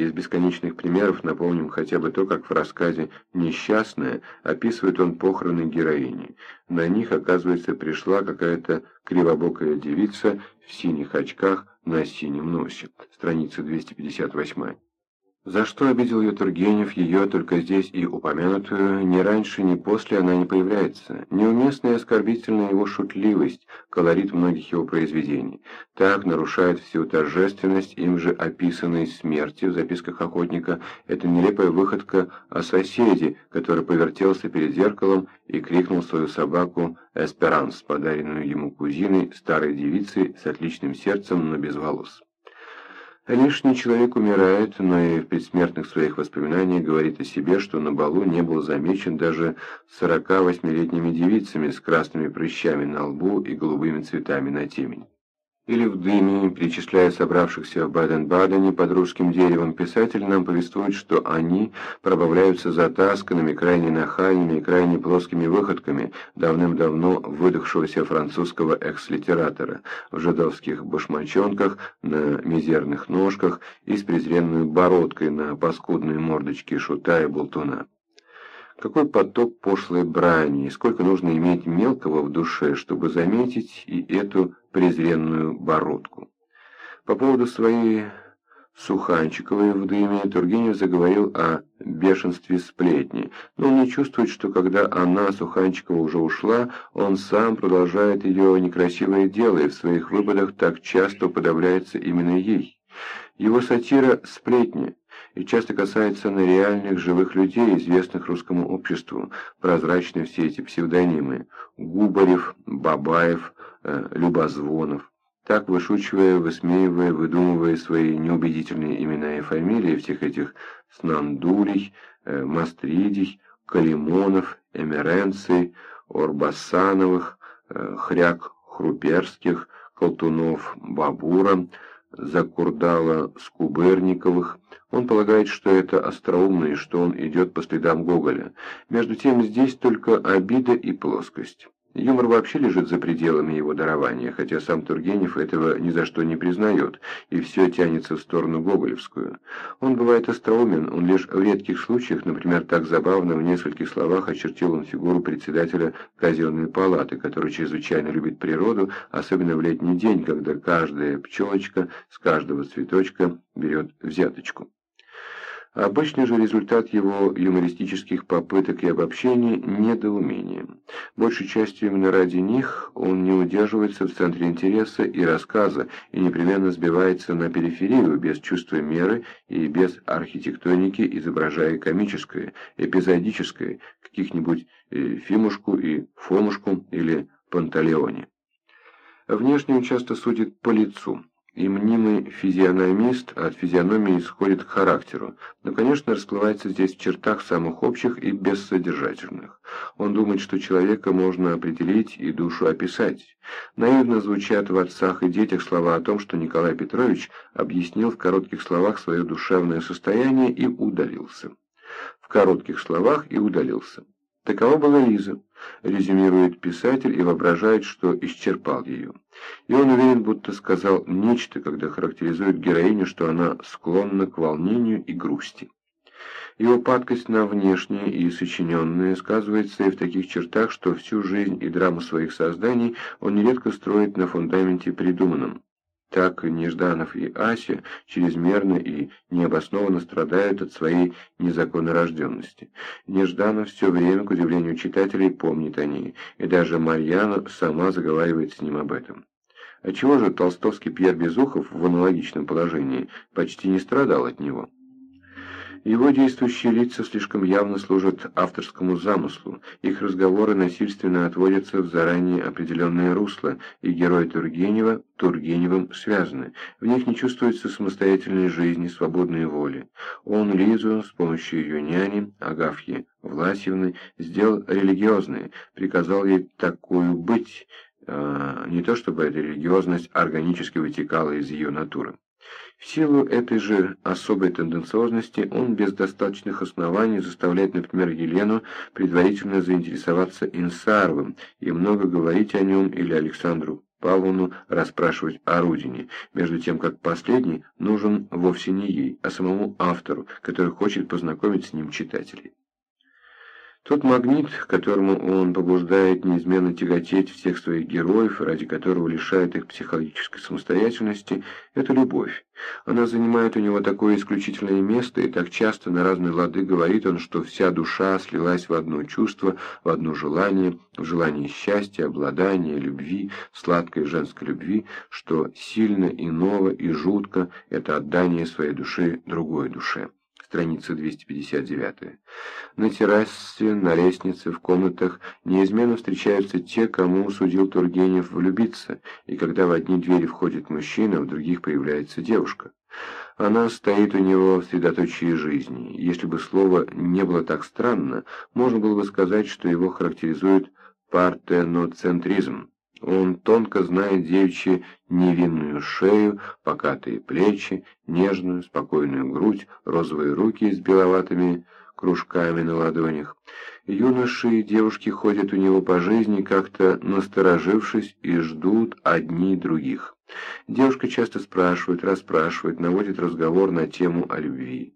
Из бесконечных примеров напомним хотя бы то, как в рассказе «Несчастная» описывает он похороны героини. На них, оказывается, пришла какая-то кривобокая девица в синих очках на синем носе. Страница 258. За что обидел ее Тургенев, ее только здесь и упомянутую, ни раньше, ни после она не появляется. Неуместная и оскорбительная его шутливость, колорит многих его произведений. Так нарушает всю торжественность им же описанной смерти в записках охотника, эта нелепая выходка о соседе, который повертелся перед зеркалом и крикнул свою собаку «Эсперанс», подаренную ему кузиной, старой девицей с отличным сердцем, но без волос. Лишний человек умирает, но и в предсмертных своих воспоминаниях говорит о себе, что на балу не был замечен даже 48-летними девицами с красными прыщами на лбу и голубыми цветами на темени или в дыме, перечисляя собравшихся в Баден-Бадене под русским деревом, писатель нам повествует, что они пробавляются затасканными, крайне нахальными и крайне плоскими выходками давным-давно выдохшегося французского экс-литератора в жидовских башмачонках, на мизерных ножках и с презренной бородкой на паскудной мордочке шута и болтуна. Какой поток пошлой брани, и сколько нужно иметь мелкого в душе, чтобы заметить и эту презренную бородку. По поводу своей Суханчиковой в дыме Тургенев заговорил о бешенстве сплетни, но он не чувствует, что когда она, Суханчикова, уже ушла, он сам продолжает ее некрасивое дело и в своих выпадах так часто подавляется именно ей. Его сатира «Сплетни» и часто касается на реальных живых людей, известных русскому обществу, прозрачны все эти псевдонимы Губарев, Бабаев, э, Любозвонов. Так, вышучивая, высмеивая, выдумывая свои неубедительные имена и фамилии всех этих Снандулей, э, Мастридий, Калимонов, Эмеренций, Орбасановых, э, Хряк Хруперских, Колтунов, Бабура, Закурдала Скуберниковых. Он полагает, что это остроумно и что он идет по следам Гоголя. Между тем здесь только обида и плоскость. Юмор вообще лежит за пределами его дарования, хотя сам Тургенев этого ни за что не признает, и все тянется в сторону гоголевскую. Он бывает остроумен, он лишь в редких случаях, например, так забавно в нескольких словах очертил он фигуру председателя казенной палаты, который чрезвычайно любит природу, особенно в летний день, когда каждая пчелочка с каждого цветочка берет взяточку. Обычный же результат его юмористических попыток и обобщений – недоумение. Большей частью именно ради них он не удерживается в центре интереса и рассказа и непременно сбивается на периферию без чувства меры и без архитектоники, изображая комическое, эпизодическое, каких-нибудь э, Фимушку и Фомушку или Панталеоне. Внешне он часто судит по лицу и мнимый физиономист от физиономии исходит к характеру, но, конечно, расплывается здесь в чертах самых общих и бессодержательных. Он думает, что человека можно определить и душу описать. Наивно звучат в «Отцах и детях» слова о том, что Николай Петрович объяснил в коротких словах свое душевное состояние и удалился. В коротких словах и удалился. Такова была Лиза, резюмирует писатель и воображает, что исчерпал ее. И он уверен, будто сказал нечто, когда характеризует героиню, что она склонна к волнению и грусти. Его падкость на внешнее и сочиненное сказывается и в таких чертах, что всю жизнь и драму своих созданий он нередко строит на фундаменте придуманном. Так Нежданов и Ася чрезмерно и необоснованно страдают от своей незаконнорожденности. Нежданов все время, к удивлению читателей, помнит о ней, и даже Марьяна сама заговаривает с ним об этом. Отчего же толстовский Пьер Безухов в аналогичном положении почти не страдал от него? Его действующие лица слишком явно служат авторскому замыслу, их разговоры насильственно отводятся в заранее определенное русло, и герои Тургенева Тургеневым связаны. В них не чувствуется самостоятельной жизни, свободной воли. Он Лизу с помощью ее няни, Агафьи Власьевны, сделал религиозной, приказал ей такую быть, э, не то чтобы эта религиозность органически вытекала из ее натуры. В силу этой же особой тенденциозности он без достаточных оснований заставляет, например, Елену предварительно заинтересоваться Инсаровым и много говорить о нем или Александру Павловну расспрашивать о Рудине, между тем как последний нужен вовсе не ей, а самому автору, который хочет познакомить с ним читателей. Тот магнит, которому он побуждает неизменно тяготеть всех своих героев, ради которого лишает их психологической самостоятельности, это любовь. Она занимает у него такое исключительное место, и так часто на разные лады говорит он, что вся душа слилась в одно чувство, в одно желание, в желании счастья, обладания, любви, сладкой женской любви, что сильно и ново и жутко это отдание своей души другой душе страница 259. На террасе, на лестнице, в комнатах неизменно встречаются те, кому судил Тургенев влюбиться, и когда в одни двери входит мужчина, в других появляется девушка. Она стоит у него в средоточии жизни. Если бы слово не было так странно, можно было бы сказать, что его характеризует партеноцентризм. Он тонко знает девичьи невинную шею, покатые плечи, нежную, спокойную грудь, розовые руки с беловатыми кружками на ладонях. Юноши и девушки ходят у него по жизни, как-то насторожившись, и ждут одни других. Девушка часто спрашивает, расспрашивает, наводит разговор на тему о любви.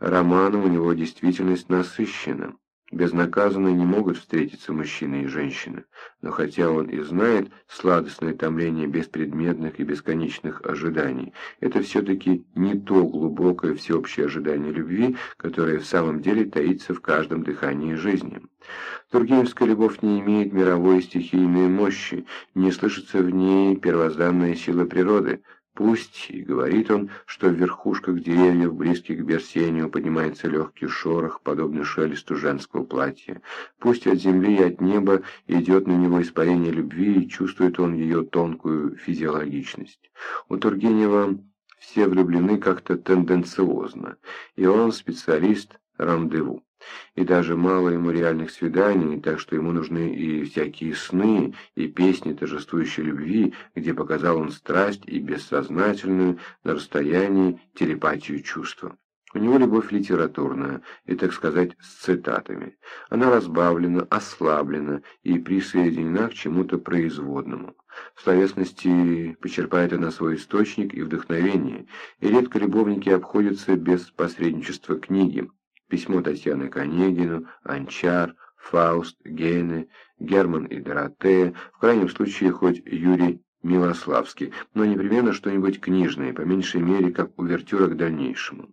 Романом у него действительность насыщена. Безнаказанно не могут встретиться мужчина и женщина, но хотя он и знает сладостное томление беспредметных и бесконечных ожиданий, это все-таки не то глубокое всеобщее ожидание любви, которое в самом деле таится в каждом дыхании жизни. Тургеневская любовь не имеет мировой стихийной мощи, не слышится в ней первозданная сила природы, Пусть, и говорит он, что в верхушках деревьев, близких к Берсению, поднимается легкий шорох, подобный шелесту женского платья. Пусть от земли и от неба идет на него испарение любви, и чувствует он ее тонкую физиологичность. У Тургенева все влюблены как-то тенденциозно, и он специалист рандеву и даже мало ему реальных свиданий, так что ему нужны и всякие сны, и песни торжествующей любви, где показал он страсть и бессознательную на расстоянии телепатию чувства. У него любовь литературная, и, так сказать, с цитатами. Она разбавлена, ослаблена и присоединена к чему-то производному. В словесности почерпает она свой источник и вдохновение, и редко любовники обходятся без посредничества книги письмо Татьяны к Онегину, Анчар, Фауст, Гейне, Герман и Доротея, в крайнем случае хоть Юрий Милославский, но непременно что-нибудь книжное, по меньшей мере, как увертюра к дальнейшему.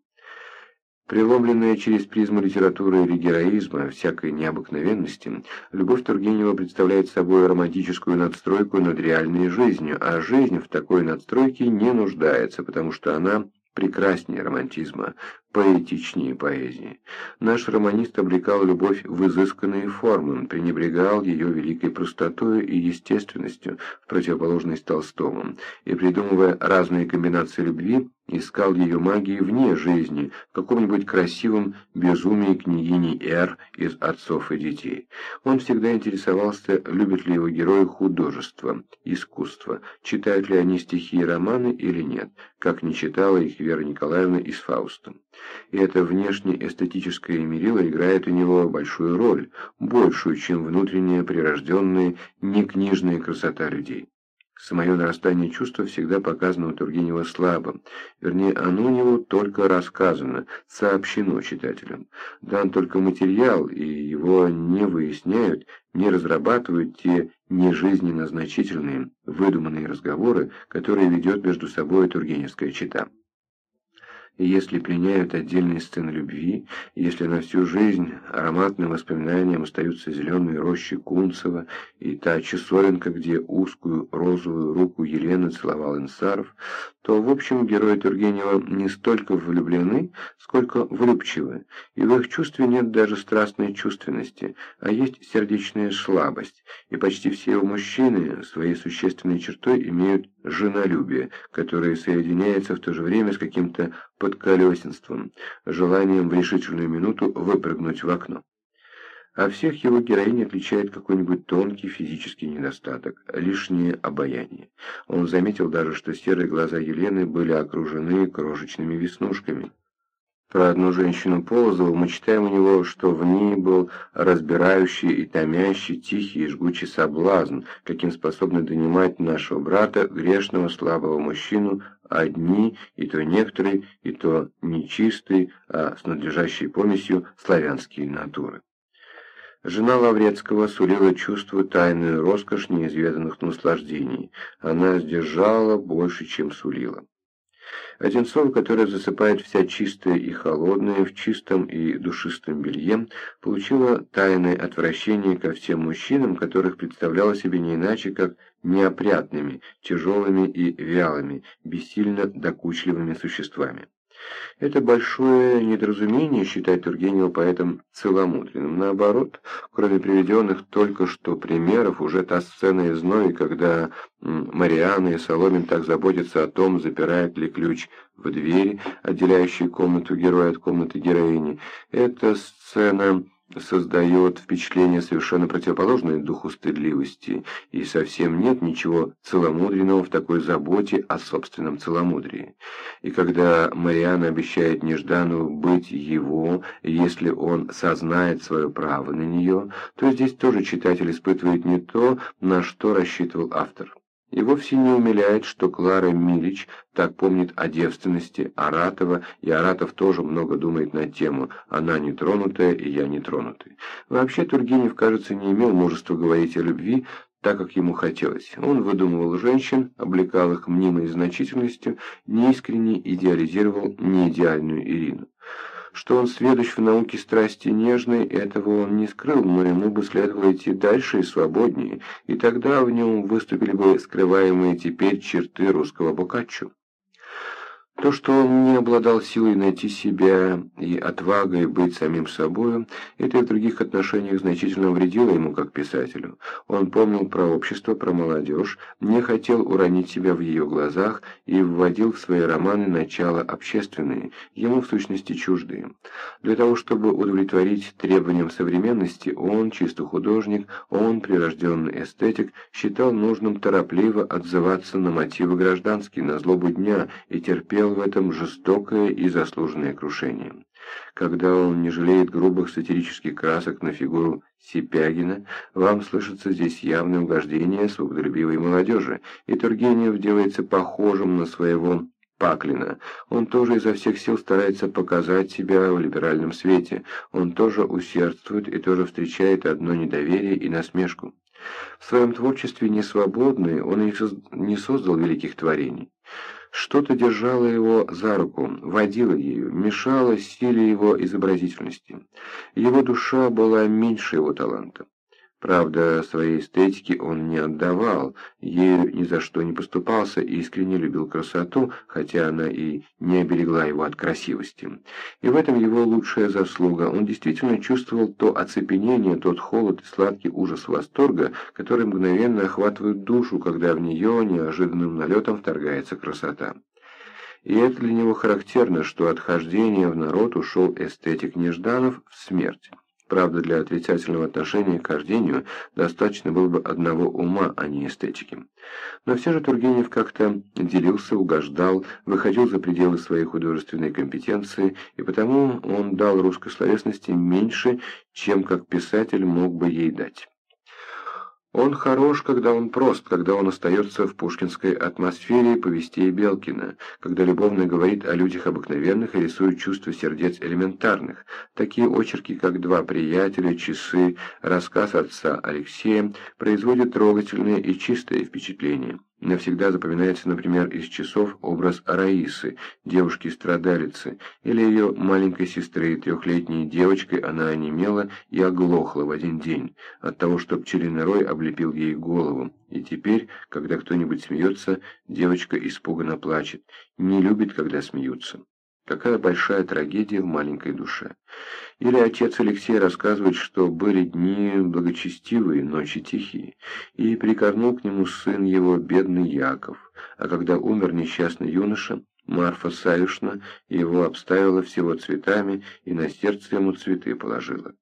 Преломленная через призму литературы или героизма, всякой необыкновенности, любовь Тургенева представляет собой романтическую надстройку над реальной жизнью, а жизнь в такой надстройке не нуждается, потому что она прекраснее романтизма, поэтичнее поэзии. Наш романист облекал любовь в изысканные формы, пренебрегал ее великой простотой и естественностью, в противоположность Толстому, и, придумывая разные комбинации любви, искал ее магии вне жизни, в каком-нибудь красивом безумии княгини Р из «Отцов и детей». Он всегда интересовался, любят ли его герои художество, искусство, читают ли они стихи и романы или нет, как не читала их Вера Николаевна из «Фауста» и это внешне-эстетическое мерило играет у него большую роль, большую, чем внутренняя прирожденная некнижная красота людей. Самое нарастание чувства всегда показано у Тургенева слабо, вернее, оно у него только рассказано, сообщено читателям. Дан только материал, и его не выясняют, не разрабатывают те нежизненно значительные, выдуманные разговоры, которые ведет между собой Тургеневская чита. Если пленяют отдельные сцены любви, если на всю жизнь ароматным воспоминаниям остаются зеленые рощи Кунцева и та часовенка, где узкую розовую руку Елены целовал Инсаров, то, в общем, герои Тургенева не столько влюблены, сколько влюбчивы, и в их чувстве нет даже страстной чувственности, а есть сердечная слабость, и почти все его мужчины своей существенной чертой имеют женолюбие, которое соединяется в то же время с каким-то подколесенством, желанием в решительную минуту выпрыгнуть в окно. А всех его героинь отличает какой-нибудь тонкий физический недостаток, лишнее обаяние. Он заметил даже, что серые глаза Елены были окружены крошечными веснушками. Про одну женщину Полозову мы читаем у него, что в ней был разбирающий и томящий, тихий и жгучий соблазн, каким способны донимать нашего брата, грешного, слабого мужчину, одни, и то некоторые, и то нечистые, а с надлежащей помесью славянские натуры. Жена Лаврецкого сулила чувству тайную роскошь неизведанных наслаждений. Она сдержала больше, чем сулила. Одинцова, которая засыпает вся чистая и холодная, в чистом и душистом белье, получила тайное отвращение ко всем мужчинам, которых представляла себе не иначе, как неопрятными, тяжелыми и вялыми, бессильно докучливыми существами. Это большое недоразумение считать Тургенева поэтом целомудренным. Наоборот, кроме приведенных только что примеров, уже та сцена из Ной, когда Мариана и Соломин так заботятся о том, запирает ли ключ в двери, отделяющей комнату героя от комнаты героини. Эта сцена создает впечатление совершенно противоположное духу стыдливости, и совсем нет ничего целомудренного в такой заботе о собственном целомудрии. И когда Мариана обещает Неждану быть его, если он сознает свое право на нее, то здесь тоже читатель испытывает не то, на что рассчитывал автор. И вовсе не умиляет, что Клара Милич так помнит о девственности Аратова, и Аратов тоже много думает на тему «она нетронутая, и я нетронутый». Вообще Тургенев, кажется, не имел мужества говорить о любви, так как ему хотелось. Он выдумывал женщин, облекал их мнимой значительностью, неискренне идеализировал неидеальную Ирину. Что он сведущ в науке страсти нежной, этого он не скрыл, но ему бы следовало идти дальше и свободнее, и тогда в нем выступили бы скрываемые теперь черты русского Бокаччо. То, что он не обладал силой найти себя и отвагой быть самим собою, это и в других отношениях значительно вредило ему как писателю. Он помнил про общество, про молодежь, не хотел уронить себя в ее глазах и вводил в свои романы начала общественные, ему в сущности чуждые. Для того, чтобы удовлетворить требованиям современности, он, чисто художник, он, прирожденный эстетик, считал нужным торопливо отзываться на мотивы гражданские, на злобу дня и терпел в этом жестокое и заслуженное крушение. Когда он не жалеет грубых сатирических красок на фигуру Сипягина, вам слышится здесь явное угождение свободолюбивой молодежи, и Тургенев делается похожим на своего Паклина. Он тоже изо всех сил старается показать себя в либеральном свете. Он тоже усердствует и тоже встречает одно недоверие и насмешку. В своем творчестве несвободный он не создал великих творений. Что-то держало его за руку, водило ею, мешало силе его изобразительности. Его душа была меньше его таланта. Правда, своей эстетики он не отдавал, ею ни за что не поступался, искренне любил красоту, хотя она и не оберегла его от красивости. И в этом его лучшая заслуга. Он действительно чувствовал то оцепенение, тот холод и сладкий ужас восторга, который мгновенно охватывают душу, когда в нее неожиданным налетом вторгается красота. И это для него характерно, что от хождения в народ ушел эстетик Нежданов в смерть. Правда, для отрицательного отношения к хождению достаточно было бы одного ума, а не эстетики. Но все же Тургенев как-то делился, угождал, выходил за пределы своей художественной компетенции, и потому он дал русской словесности меньше, чем как писатель мог бы ей дать. Он хорош, когда он прост, когда он остается в пушкинской атмосфере повестей Белкина, когда любовно говорит о людях обыкновенных и рисует чувства сердец элементарных. Такие очерки, как «Два приятеля», «Часы», рассказ отца Алексея, производят трогательное и чистое впечатление. Навсегда запоминается, например, из часов образ Раисы, девушки-страдалицы, или ее маленькой сестры, трехлетней девочкой она онемела и оглохла в один день от того, что пчелиный рой облепил ей голову, и теперь, когда кто-нибудь смеется, девочка испуганно плачет, не любит, когда смеются. Какая большая трагедия в маленькой душе. Или отец Алексей рассказывает, что были дни благочестивые, ночи тихие, и прикорнул к нему сын его, бедный Яков, а когда умер несчастный юноша, Марфа Саюшна его обставила всего цветами и на сердце ему цветы положила.